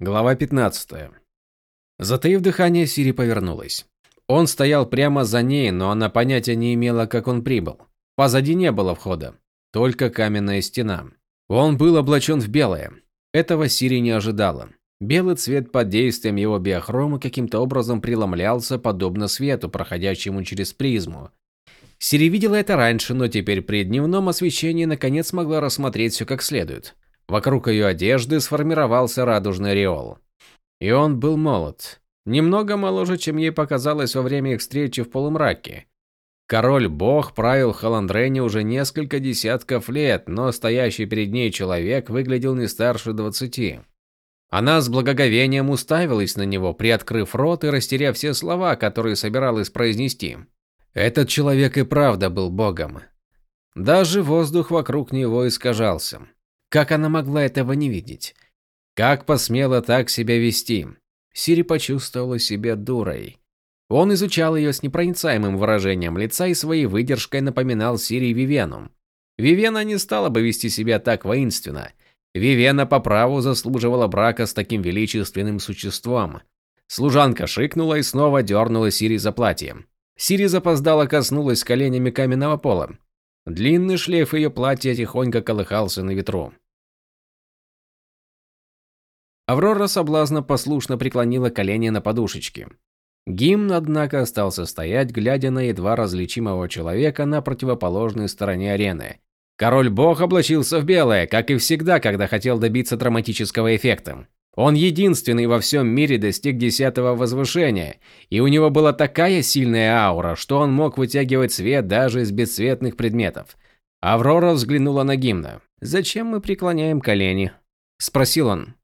Глава 15. Затаив дыхание, Сири повернулась. Он стоял прямо за ней, но она понятия не имела, как он прибыл. Позади не было входа, только каменная стена. Он был облачен в белое. Этого Сири не ожидала. Белый цвет под действием его биохрома каким-то образом преломлялся, подобно свету, проходящему через призму. Сири видела это раньше, но теперь при дневном освещении наконец смогла рассмотреть все как следует. Вокруг ее одежды сформировался радужный ореол. И он был молод. Немного моложе, чем ей показалось во время их встречи в полумраке. Король-бог правил Халандрене уже несколько десятков лет, но стоящий перед ней человек выглядел не старше двадцати. Она с благоговением уставилась на него, приоткрыв рот и растеряв все слова, которые собиралась произнести. Этот человек и правда был богом. Даже воздух вокруг него искажался. Как она могла этого не видеть? Как посмела так себя вести? Сири почувствовала себя дурой. Он изучал ее с непроницаемым выражением лица и своей выдержкой напоминал Сири Вивену. Вивена не стала бы вести себя так воинственно. Вивена по праву заслуживала брака с таким величественным существом. Служанка шикнула и снова дернула Сири за платье. Сири запоздала коснулась коленями каменного пола. Длинный шлейф ее платья тихонько колыхался на ветру. Аврора соблазно послушно преклонила колени на подушечке. Гимн, однако, остался стоять, глядя на едва различимого человека на противоположной стороне арены. Король-бог облачился в белое, как и всегда, когда хотел добиться драматического эффекта. Он единственный во всем мире достиг десятого возвышения, и у него была такая сильная аура, что он мог вытягивать свет даже из бесцветных предметов. Аврора взглянула на гимна. «Зачем мы преклоняем колени?» – спросил он.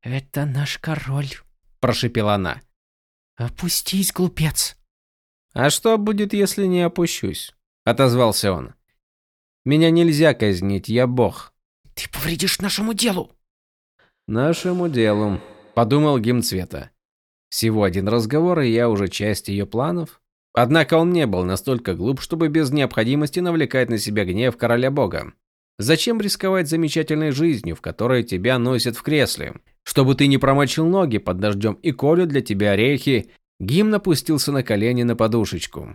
«Это наш король», – прошепела она. «Опустись, глупец». «А что будет, если не опущусь?» – отозвался он. «Меня нельзя казнить, я бог». «Ты повредишь нашему делу», Нашему делу, подумал Гимцвета. Всего один разговор, и я уже часть ее планов. Однако он не был настолько глуп, чтобы без необходимости навлекать на себя гнев короля бога. Зачем рисковать замечательной жизнью, в которой тебя носят в кресле? Чтобы ты не промочил ноги под дождем и колют для тебя орехи, Гимн опустился на колени на подушечку.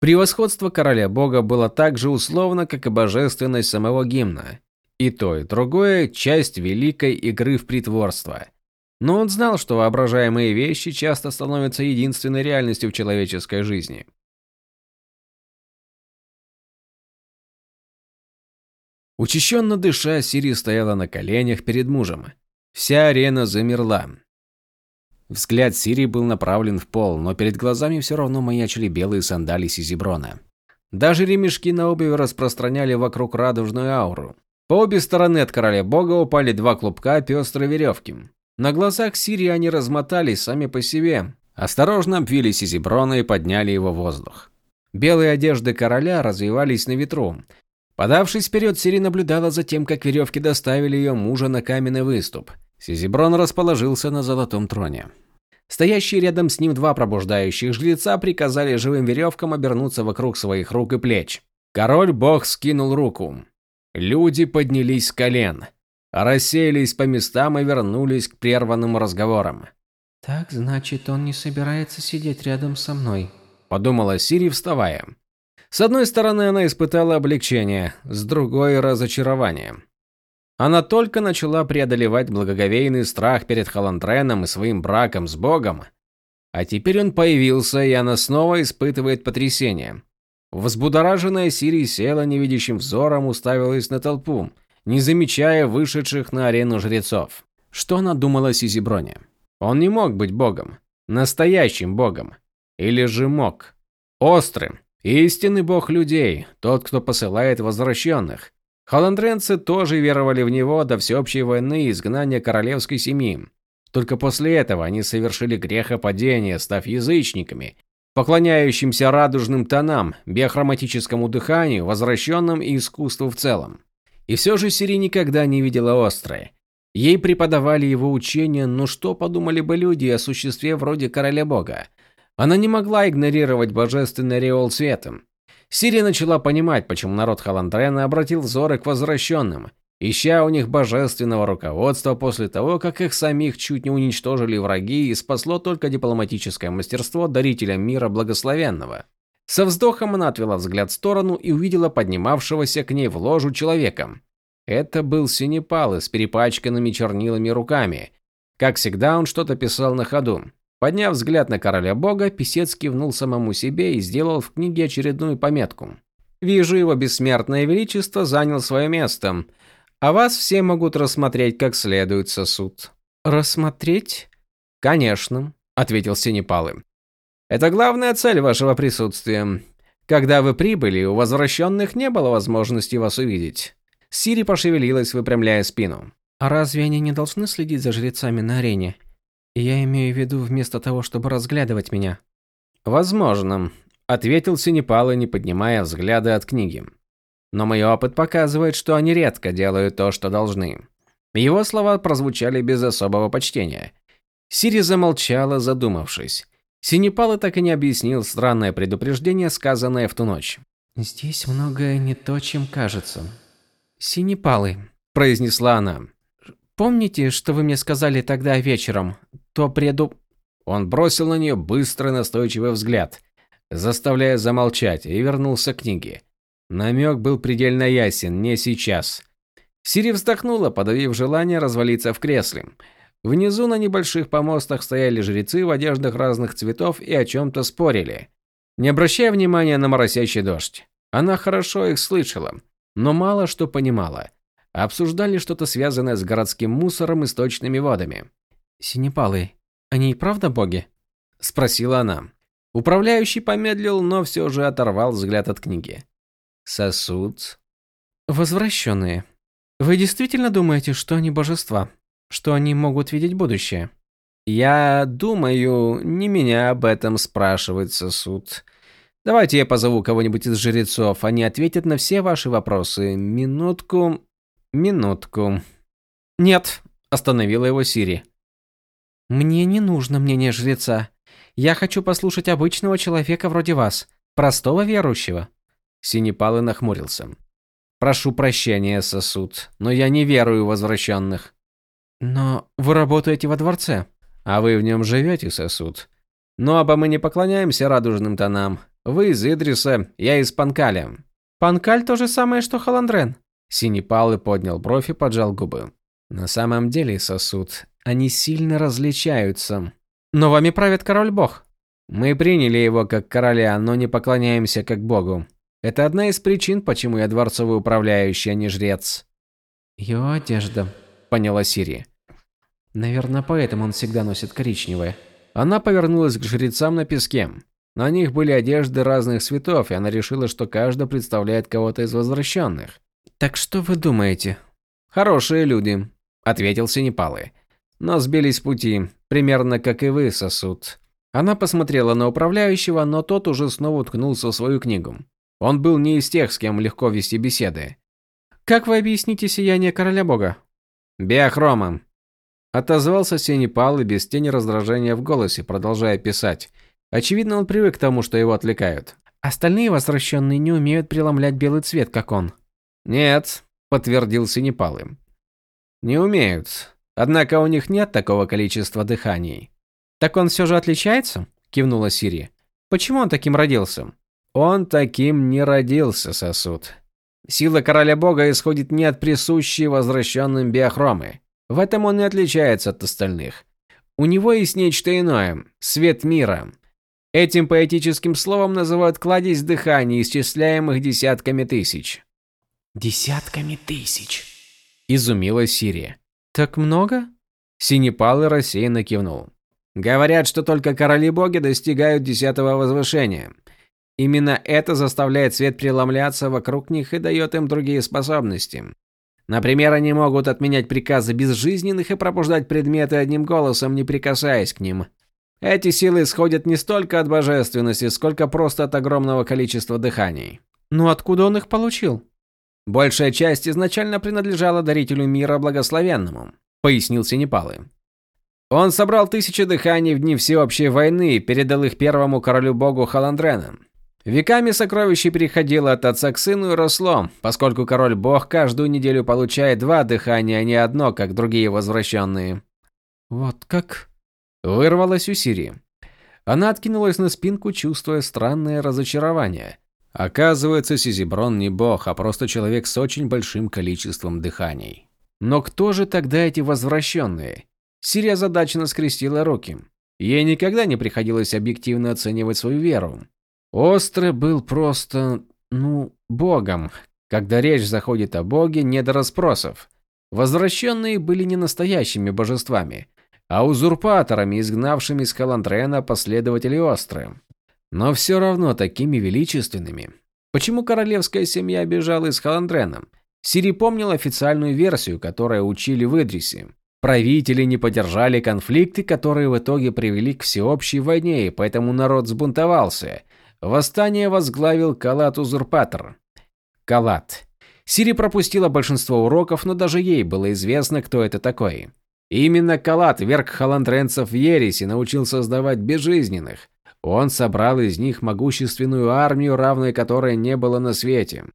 Превосходство короля бога было так же условно, как и божественность самого гимна. И то, и другое – часть великой игры в притворство. Но он знал, что воображаемые вещи часто становятся единственной реальностью в человеческой жизни. Учащенно дыша, Сири стояла на коленях перед мужем. Вся арена замерла. Взгляд Сири был направлен в пол, но перед глазами все равно маячили белые сандали Сизиброна. Даже ремешки на обуви распространяли вокруг радужную ауру. По обе стороны от короля бога упали два клубка пестрой веревки. На глазах Сирии они размотались сами по себе, осторожно обвили Сизиброна и подняли его в воздух. Белые одежды короля развивались на ветру. Подавшись вперед, Сири наблюдала за тем, как веревки доставили ее мужа на каменный выступ. Сизиброн расположился на золотом троне. Стоящие рядом с ним два пробуждающих жреца приказали живым веревкам обернуться вокруг своих рук и плеч. Король-бог скинул руку. Люди поднялись с колен, рассеялись по местам и вернулись к прерванным разговорам. «Так, значит, он не собирается сидеть рядом со мной», – подумала Сири, вставая. С одной стороны, она испытала облегчение, с другой – разочарование. Она только начала преодолевать благоговейный страх перед Халантреном и своим браком с Богом, а теперь он появился, и она снова испытывает потрясение. Взбудораженная Сири села невидящим взором, уставилась на толпу, не замечая вышедших на арену жрецов. Что она думала о Сизиброне? Он не мог быть богом. Настоящим богом. Или же мог. Острым. Истинный бог людей. Тот, кто посылает возвращенных. Холандренцы тоже веровали в него до всеобщей войны и изгнания королевской семьи. Только после этого они совершили грехопадение, став язычниками поклоняющимся радужным тонам, биохроматическому дыханию, возвращенным и искусству в целом. И все же Сири никогда не видела острое. Ей преподавали его учения, но что подумали бы люди о существе вроде короля бога? Она не могла игнорировать божественный ореол светом. Сири начала понимать, почему народ Халандрена обратил взоры к возвращенным. Ища у них божественного руководства после того, как их самих чуть не уничтожили враги и спасло только дипломатическое мастерство дарителя мира благословенного. Со вздохом она отвела взгляд в сторону и увидела поднимавшегося к ней в ложу человека. Это был Синепал с перепачканными чернилами руками. Как всегда, он что-то писал на ходу. Подняв взгляд на короля бога, писец кивнул самому себе и сделал в книге очередную пометку. «Вижу, его бессмертное величество занял свое место, а вас все могут рассмотреть как следует сосуд». «Рассмотреть?» «Конечно», – ответил Синепалы. «Это главная цель вашего присутствия. Когда вы прибыли, у возвращенных не было возможности вас увидеть». Сири пошевелилась, выпрямляя спину. «А разве они не должны следить за жрецами на арене?» Я имею в виду вместо того, чтобы разглядывать меня. Возможно, ответил Синепал, не поднимая взгляда от книги. Но мой опыт показывает, что они редко делают то, что должны. Его слова прозвучали без особого почтения. Сири замолчала, задумавшись. Синепал так и не объяснил странное предупреждение, сказанное в ту ночь. «Здесь многое не то, чем кажется». «Синепалы», – произнесла она. «Помните, что вы мне сказали тогда вечером? то преду...» Он бросил на нее быстрый настойчивый взгляд, заставляя замолчать, и вернулся к книге. Намек был предельно ясен, не сейчас. Сири вздохнула, подавив желание развалиться в кресле. Внизу на небольших помостах стояли жрецы в одеждах разных цветов и о чем-то спорили, не обращая внимания на моросящий дождь. Она хорошо их слышала, но мало что понимала. Обсуждали что-то связанное с городским мусором и сточными водами. Синепалы, они и правда боги? Спросила она. Управляющий помедлил, но все же оторвал взгляд от книги. Сосуд. Возвращенные. Вы действительно думаете, что они божества? Что они могут видеть будущее? Я думаю, не меня об этом спрашивает сосуд. Давайте я позову кого-нибудь из жрецов, они ответят на все ваши вопросы. Минутку. Минутку. Нет, остановила его Сири. Мне не нужно мнение жреца. Я хочу послушать обычного человека вроде вас, простого верующего. Синепалы нахмурился. Прошу прощения, сосуд, но я не верую в возвращенных. Но вы работаете во дворце. А вы в нем живете, сосуд. Но оба мы не поклоняемся радужным тонам. Вы из Идриса, я из Панкаля. Панкаль то же самое, что Халандрен. Синепалы поднял бровь и поджал губы. На самом деле, сосуд, они сильно различаются. Но вами правит король-бог. Мы приняли его как короля, но не поклоняемся как богу. Это одна из причин, почему я дворцовый управляющий, а не жрец. Его одежда, поняла Сири. Наверное, поэтому он всегда носит коричневое. Она повернулась к жрецам на песке. На них были одежды разных цветов, и она решила, что каждый представляет кого-то из возвращенных. «Так что вы думаете?» «Хорошие люди», — ответил Синепалы но сбились с пути, примерно как и вы, сосуд. Она посмотрела на управляющего, но тот уже снова уткнулся в свою книгу. Он был не из тех, с кем легко вести беседы. «Как вы объясните сияние короля бога?» «Биохромом», – отозвался Синепал и без тени раздражения в голосе, продолжая писать. Очевидно, он привык к тому, что его отвлекают. «Остальные возвращенные не умеют преломлять белый цвет, как он». «Нет», – подтвердил Синепал им. «Не умеют. Однако у них нет такого количества дыханий. Так он все же отличается? кивнула Сири. Почему он таким родился? Он таким не родился, сосуд. Сила короля бога исходит не от присущей возвращенным биохромы. В этом он не отличается от остальных. У него есть нечто иное свет мира. Этим поэтическим словом называют кладезь дыханий, исчисляемых десятками тысяч. Десятками тысяч, изумилась Сирия. Так много? Синепалы рассеянно кивнул. Говорят, что только короли-боги достигают десятого возвышения. Именно это заставляет свет преломляться вокруг них и дает им другие способности. Например, они могут отменять приказы безжизненных и пробуждать предметы одним голосом, не прикасаясь к ним. Эти силы исходят не столько от божественности, сколько просто от огромного количества дыханий. Но откуда он их получил? Большая часть изначально принадлежала дарителю мира благословенному, пояснил Синепалы. Он собрал тысячи дыханий в дни всеобщей войны и передал их первому королю-богу Халандрена. Веками сокровище переходило от отца к сыну и росло, поскольку король-бог каждую неделю получает два дыхания, а не одно, как другие возвращенные. «Вот как?» Вырвалось у Сири. Она откинулась на спинку, чувствуя странное разочарование. Оказывается, Сизиброн не бог, а просто человек с очень большим количеством дыханий. Но кто же тогда эти возвращенные? Сирия задачно скрестила руки. Ей никогда не приходилось объективно оценивать свою веру. Острый был просто, ну, богом. Когда речь заходит о боге, не до расспросов. Возвращенные были не настоящими божествами, а узурпаторами, изгнавшими из Калантрена последователей Остры. Но все равно такими величественными. Почему королевская семья бежала из Халандрена? Сири помнил официальную версию, которую учили в Идрисе. Правители не поддержали конфликты, которые в итоге привели к всеобщей войне, и поэтому народ сбунтовался. Восстание возглавил Калат-узурпатор. Калат. Сири пропустила большинство уроков, но даже ей было известно, кто это такой. Именно Калат верг халандренцев в ересь и научил создавать безжизненных. Он собрал из них могущественную армию, равной которой не было на свете.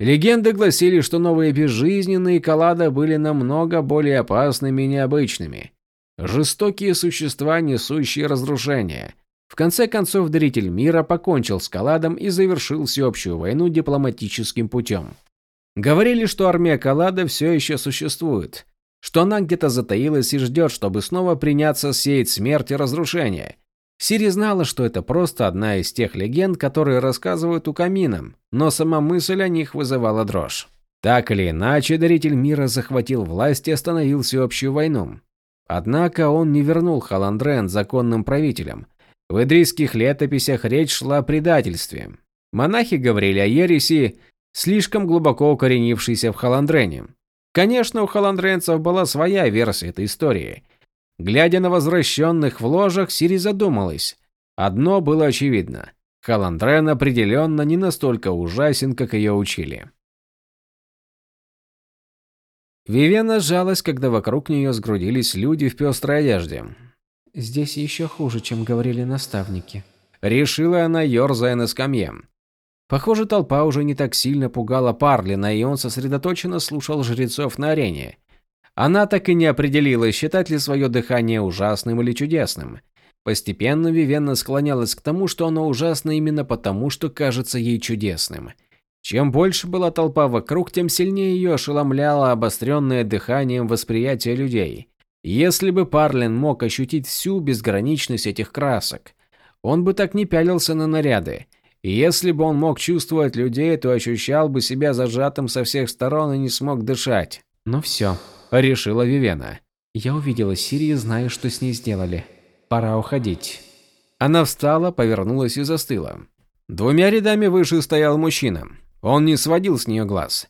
Легенды гласили, что новые безжизненные Калада были намного более опасными и необычными. Жестокие существа, несущие разрушение. В конце концов, Даритель Мира покончил с Каладом и завершил всеобщую войну дипломатическим путем. Говорили, что армия Калада все еще существует, что она где-то затаилась и ждет, чтобы снова приняться сеять смерть и разрушение. Сири знала, что это просто одна из тех легенд, которые рассказывают у камина, но сама мысль о них вызывала дрожь. Так или иначе, Даритель Мира захватил власть и остановил всеобщую войну. Однако он не вернул Халандрен законным правителям. В идрийских летописях речь шла о предательстве. Монахи говорили о ереси, слишком глубоко укоренившейся в Халандрене. Конечно, у халандренцев была своя версия этой истории – Глядя на возвращенных в ложах, Сири задумалась. Одно было очевидно. Халандрен определенно не настолько ужасен, как ее учили. Вивена сжалась, когда вокруг нее сгрудились люди в пестрой одежде. «Здесь еще хуже, чем говорили наставники», – решила она, ерзая на скамье. Похоже, толпа уже не так сильно пугала Парлина, и он сосредоточенно слушал жрецов на арене. Она так и не определилась, считать ли свое дыхание ужасным или чудесным. Постепенно Вивенна склонялась к тому, что оно ужасно именно потому, что кажется ей чудесным. Чем больше была толпа вокруг, тем сильнее ее ошеломляло обостренное дыханием восприятие людей. Если бы Парлин мог ощутить всю безграничность этих красок, он бы так не пялился на наряды. И если бы он мог чувствовать людей, то ощущал бы себя зажатым со всех сторон и не смог дышать. Ну все, решила Вивена. Я увидела Сирию, знаю, что с ней сделали. Пора уходить. Она встала, повернулась и застыла. Двумя рядами выше стоял мужчина. Он не сводил с нее глаз.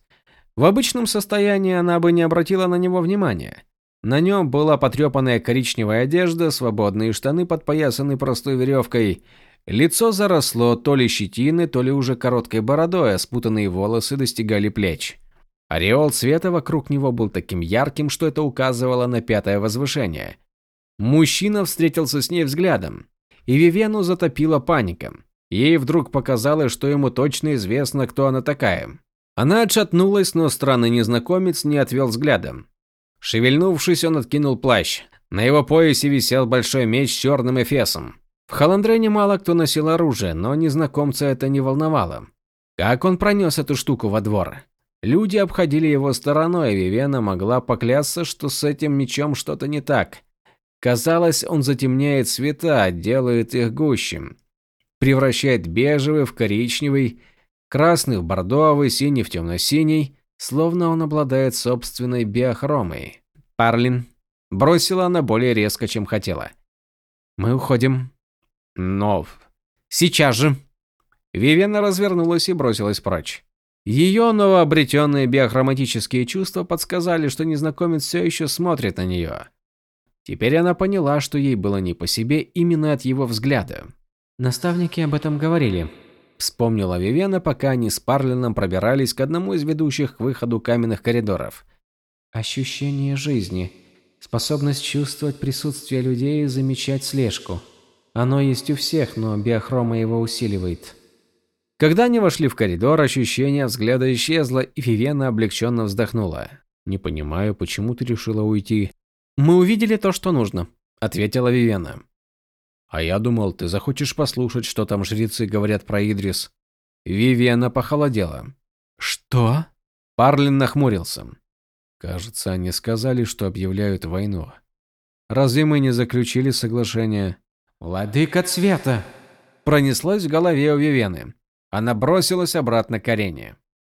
В обычном состоянии она бы не обратила на него внимания. На нем была потрепанная коричневая одежда, свободные штаны подпоясаны простой веревкой. Лицо заросло то ли щетины, то ли уже короткой бородой, а спутанные волосы достигали плеч. Ореол света вокруг него был таким ярким, что это указывало на пятое возвышение. Мужчина встретился с ней взглядом, и Вивену затопила паника. Ей вдруг показалось, что ему точно известно, кто она такая. Она отшатнулась, но странный незнакомец не отвел взгляда. Шевельнувшись, он откинул плащ. На его поясе висел большой меч с черным эфесом. В Халандрене мало кто носил оружие, но незнакомца это не волновало. Как он пронес эту штуку во двор? Люди обходили его стороной, и Вивена могла поклясться, что с этим мечом что-то не так. Казалось, он затемняет цвета, делает их гуще. Превращает бежевый в коричневый, красный в бордовый, синий в темно-синий, словно он обладает собственной биохромой. «Парлин», – бросила она более резко, чем хотела. «Мы уходим». «Но...» «Сейчас же!» Вивена развернулась и бросилась прочь. Ее новообретенные биохроматические чувства подсказали, что незнакомец все еще смотрит на нее. Теперь она поняла, что ей было не по себе именно от его взгляда. «Наставники об этом говорили», – вспомнила Вивена, пока они с Парлином пробирались к одному из ведущих к выходу каменных коридоров. «Ощущение жизни. Способность чувствовать присутствие людей и замечать слежку. Оно есть у всех, но биохрома его усиливает». Когда они вошли в коридор, ощущение взгляда исчезло, и Вивена облегченно вздохнула. «Не понимаю, почему ты решила уйти?» «Мы увидели то, что нужно», — ответила Вивена. «А я думал, ты захочешь послушать, что там жрецы говорят про Идрис». Вивена похолодела. «Что?» Парлин нахмурился. «Кажется, они сказали, что объявляют войну. Разве мы не заключили соглашение?» «Владыка Цвета!» Пронеслось в голове у Вивены. Она бросилась обратно к арене.